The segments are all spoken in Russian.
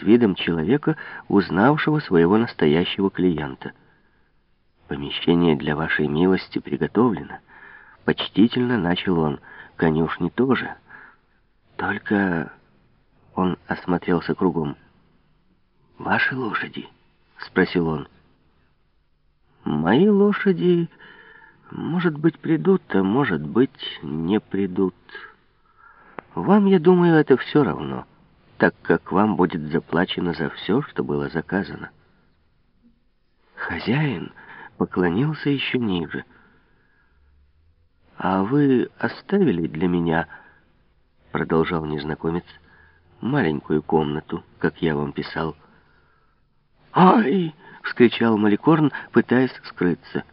с видом человека, узнавшего своего настоящего клиента. «Помещение для вашей милости приготовлено». Почтительно начал он. «Конюшни тоже. Только...» Он осмотрелся кругом. «Ваши лошади?» — спросил он. «Мои лошади, может быть, придут, а может быть, не придут. Вам, я думаю, это все равно, так как вам будет заплачено за все, что было заказано». Хозяин поклонился еще ниже. «А вы оставили для меня, — продолжал незнакомец, — маленькую комнату, как я вам писал?» «Ай!» — вскричал Маликорн, пытаясь скрыться.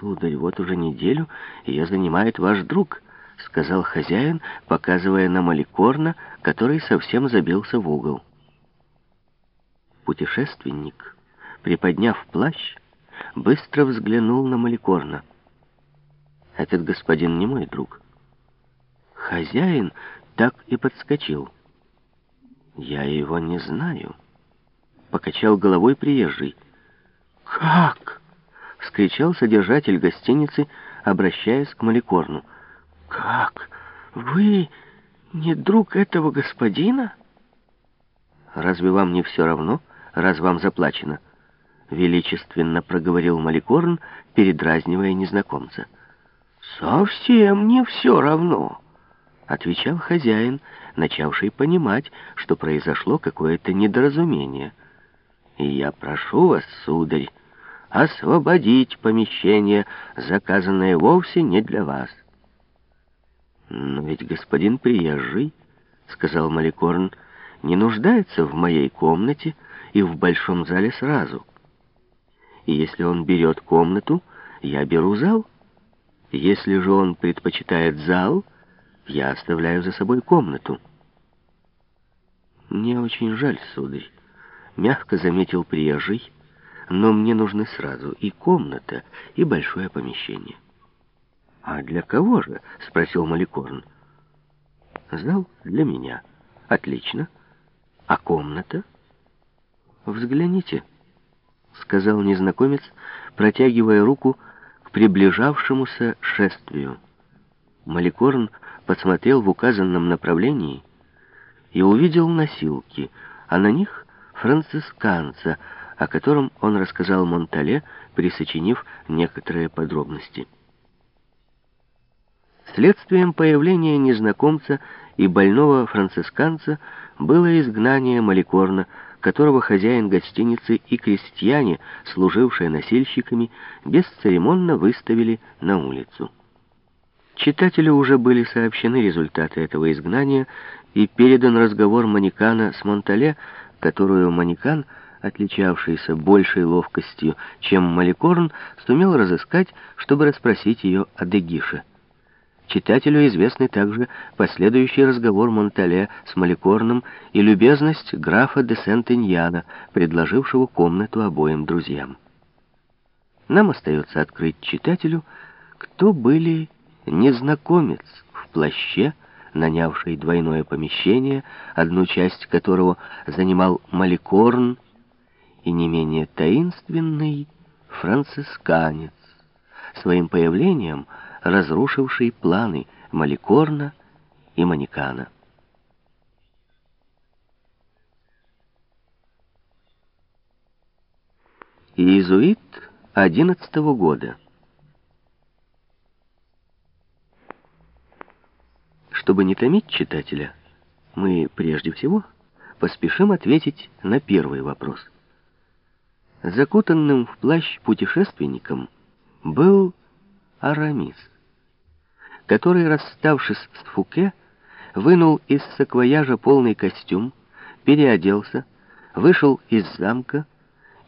«Сударь, вот уже неделю ее занимает ваш друг», — сказал хозяин, показывая на Маликорна, который совсем забился в угол. Путешественник, приподняв плащ, быстро взглянул на Маликорна. «Этот господин не мой друг». Хозяин так и подскочил. «Я его не знаю». Покачал головой приезжий. «Как?» — вскричал содержатель гостиницы, обращаясь к Маликорну. «Как? Вы не друг этого господина?» «Разве вам не все равно, раз вам заплачено?» Величественно проговорил Маликорн, передразнивая незнакомца. «Совсем не все равно», — отвечал хозяин, начавший понимать, что произошло какое-то недоразумение — и я прошу вас, сударь, освободить помещение, заказанное вовсе не для вас. Но ведь господин приезжий, сказал Маликорн, не нуждается в моей комнате и в большом зале сразу. И если он берет комнату, я беру зал. Если же он предпочитает зал, я оставляю за собой комнату. Мне очень жаль, сударь, мягко заметил приезжий, но мне нужны сразу и комната, и большое помещение. «А для кого же?» — спросил Маликорн. «Зал для меня. Отлично. А комната?» «Взгляните», — сказал незнакомец, протягивая руку к приближавшемуся шествию. Маликорн посмотрел в указанном направлении и увидел носилки, а на них францисканца, о котором он рассказал Монтале, присочинив некоторые подробности. Следствием появления незнакомца и больного францисканца было изгнание Маликорна, которого хозяин гостиницы и крестьяне, служившие носильщиками, бесцеремонно выставили на улицу. Читателю уже были сообщены результаты этого изгнания и передан разговор Манекана с Монтале, которую Манекан, отличавшийся большей ловкостью, чем Маликорн, сумел разыскать, чтобы расспросить ее о Дегише. Читателю известны также последующий разговор Монтале с Маликорном и любезность графа де Сент-Иньяна, предложившего комнату обоим друзьям. Нам остается открыть читателю, кто были незнакомец в плаще, нанявший двойное помещение, одну часть которого занимал Маликорн, и не менее таинственный францисканец, своим появлением разрушивший планы Маликорна и Манекана. Иезуит одиннадцатого года. Чтобы не томить читателя, мы прежде всего поспешим ответить на первый вопрос. Закутанным в плащ путешественником был Арамис, который, расставшись с Фуке, вынул из саквояжа полный костюм, переоделся, вышел из замка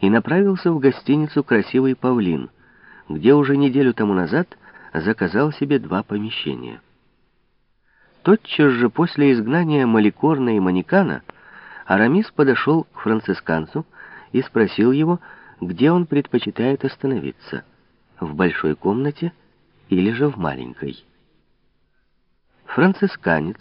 и направился в гостиницу «Красивый павлин», где уже неделю тому назад заказал себе два помещения. Тотчас же после изгнания Маликорна и Манекана Арамис подошел к францисканцу и спросил его, где он предпочитает остановиться, в большой комнате или же в маленькой. Францисканец